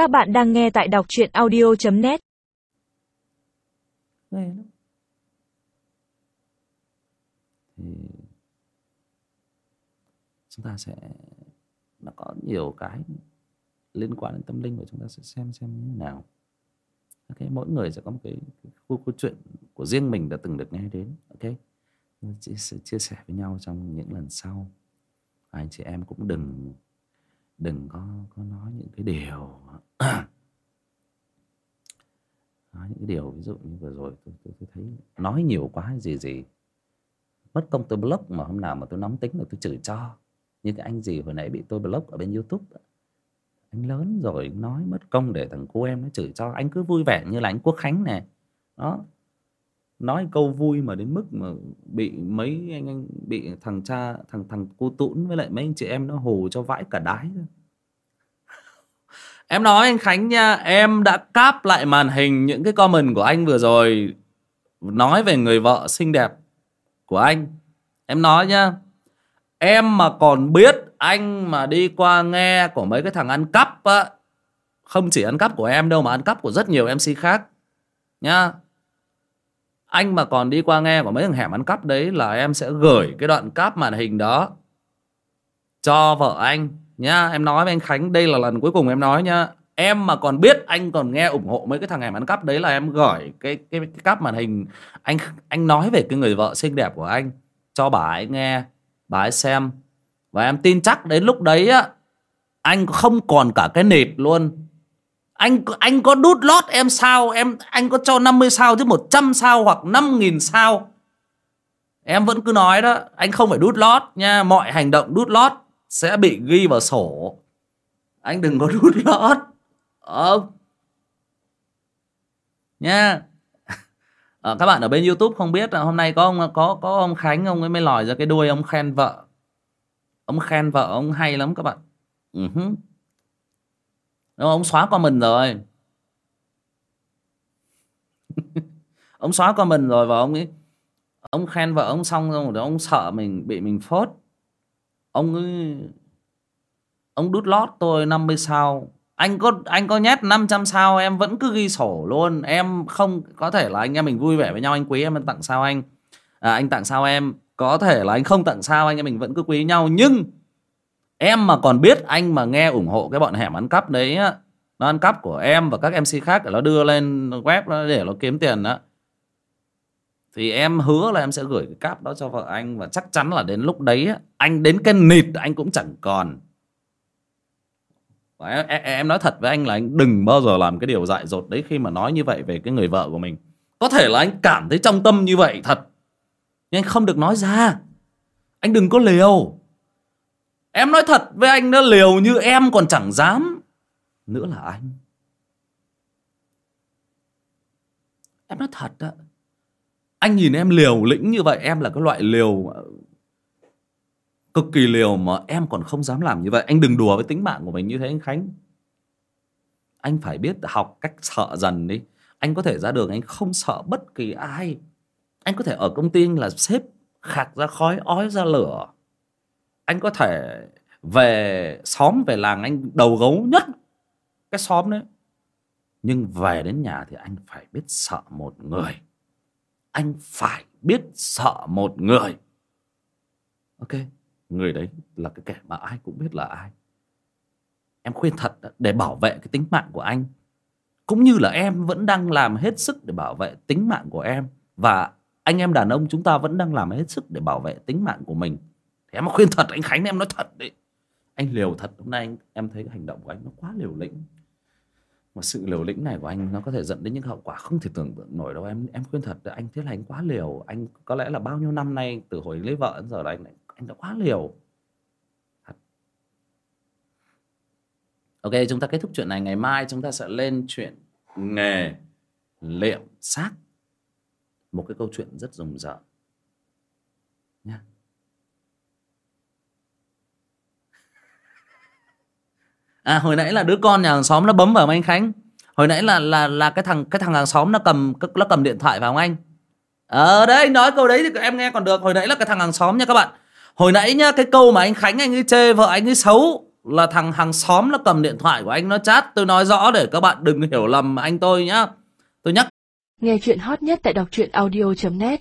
Các bạn đang nghe tại đọc chuyện audio.net thì chúng ta sẽ nó có nhiều cái liên quan đến tâm linh và chúng ta sẽ xem xem như thế nào. Ok mỗi người sẽ có một cái, cái khu câu chuyện của riêng mình đã từng được nghe đến. Ok chia, chia sẻ với nhau trong những lần sau. Anh chị em cũng đừng đừng có có nói những cái điều nói những cái điều ví dụ như vừa rồi tôi, tôi, tôi thấy nói nhiều quá hay gì gì. Mất công tôi block mà hôm nào mà tôi nóng tính là tôi chửi cho. Như cái anh gì hồi nãy bị tôi block ở bên youtube anh lớn rồi nói mất công để thằng cô em nó chửi cho. Anh cứ vui vẻ như là anh quốc khánh nè. Đó. Nói câu vui mà đến mức mà bị mấy anh anh bị thằng cha thằng thằng cô tũn với lại mấy anh chị em nó hù cho vãi cả đái em nói anh khánh nha, em đã cáp lại màn hình những cái comment của anh vừa rồi, nói về người vợ xinh đẹp của anh. Em nói nha em mà còn biết anh mà đi qua nghe của mấy cái thằng ăn cắp á, không chỉ ăn cắp của em đâu mà ăn cắp của rất nhiều mc khác nha anh mà còn đi qua nghe của mấy thằng hẻm ăn cắp đấy là em sẽ gửi cái đoạn cáp màn hình đó cho vợ anh nhá. Em nói với anh khánh đây là lần cuối cùng em nói nhá. Em mà còn biết anh còn nghe ủng hộ mấy cái thằng em ăn cắp đấy là em gửi cái cái, cái cắp màn hình. Anh anh nói về cái người vợ xinh đẹp của anh cho bà ấy nghe bà ấy xem. Và em tin chắc đến lúc đấy á anh không còn cả cái nịt luôn. Anh anh có đút lót em sao? Em anh có cho 50 sao chứ 100 sao hoặc 5.000 sao? Em vẫn cứ nói đó anh không phải đút lót nha. Mọi hành động đút lót sẽ bị ghi vào sổ. Anh đừng có rút lót. Ờ nha. À, các bạn ở bên youtube không biết là hôm nay có ông có có ông khánh ông ấy mới lòi ra cái đuôi ông khen vợ. Ông khen vợ ông hay lắm các bạn. Ừ uh -huh. ông xóa qua mình rồi. Ông xóa qua mình rồi và ông ấy ông khen vợ ông xong rồi ông sợ mình bị mình phốt ông ấy ông đút lót tôi 50 sao. Anh có anh có nhét 500 sao em vẫn cứ ghi sổ luôn. Em không có thể là anh em mình vui vẻ với nhau anh quý em anh tặng sao anh? À, anh tặng sao em? Có thể là anh không tặng sao anh em mình vẫn cứ quý nhau. Nhưng em mà còn biết anh mà nghe ủng hộ cái bọn hẻm ăn cắp đấy á nó ăn cắp của em và các mc khác để nó đưa lên web để nó kiếm tiền đó thì em hứa là em sẽ gửi cái cáp đó cho vợ anh và chắc chắn là đến lúc đấy anh đến cái nịt anh cũng chẳng còn. Em, em nói thật với anh là anh đừng bao giờ làm cái điều dại dột đấy khi mà nói như vậy về cái người vợ của mình. Có thể là anh cảm thấy trong tâm như vậy thật nhưng anh không được nói ra. Anh đừng có liều. Em nói thật với anh nó liều như em còn chẳng dám nữa là anh. Em nói thật đó anh nhìn em liều lĩnh như vậy, em là cái loại liều ờ, cực kỳ liều mà em còn không dám làm như vậy. Anh đừng đùa với tính mạng của mình như thế anh khánh. Anh phải biết học cách sợ dần đi. Anh có thể ra đường, anh không sợ bất kỳ ai. Anh có thể ở công ty, anh là sếp, khạc ra khói, ói ra lửa. Anh có thể về xóm, về làng, anh đầu gấu nhất cái xóm đấy. Nhưng về đến nhà thì anh phải biết sợ một người anh phải biết sợ một người. Ok người đấy là cái kẻ mà ai cũng biết là ai. Em khuyên thật để bảo vệ cái tính mạng của anh cũng như là em vẫn đang làm hết sức để bảo vệ tính mạng của em và anh em đàn ông chúng ta vẫn đang làm hết sức để bảo vệ tính mạng của mình. Thì em khuyên thật anh khánh em nói thật đấy anh liều thật hôm nay anh, em thấy cái hành động của anh nó quá liều lĩnh mà sự liều lĩnh này của anh nó có thể dẫn đến những hậu quả không thể tưởng tượng nổi đâu. Em em khuyên thật, anh thế là anh quá liều. Anh có lẽ là bao nhiêu năm nay từ hồi lấy vợ đến giờ là anh anh đã quá liều. Thật. ok, chúng ta kết thúc chuyện này. Ngày mai chúng ta sẽ lên chuyện nghề liệm xác. Một cái câu chuyện rất rùng rợn. Nha à hồi nãy là đứa con nhà hàng xóm nó bấm vào ông anh khánh. Hồi nãy là là là cái thằng cái thằng hàng xóm nó cầm nó cầm điện thoại vào ông anh. Ờ đấy anh nói câu đấy thì em nghe còn được. Hồi nãy là cái thằng hàng xóm nha các bạn. Hồi nãy nhá, cái câu mà anh khánh anh ấy chê vợ anh ấy xấu là thằng hàng xóm nó cầm điện thoại của anh, nó chat. Tôi nói rõ để các bạn đừng hiểu lầm anh tôi nhá. Tôi nhắc. Nghe chuyện hot nhất tại đọc truyện audio.net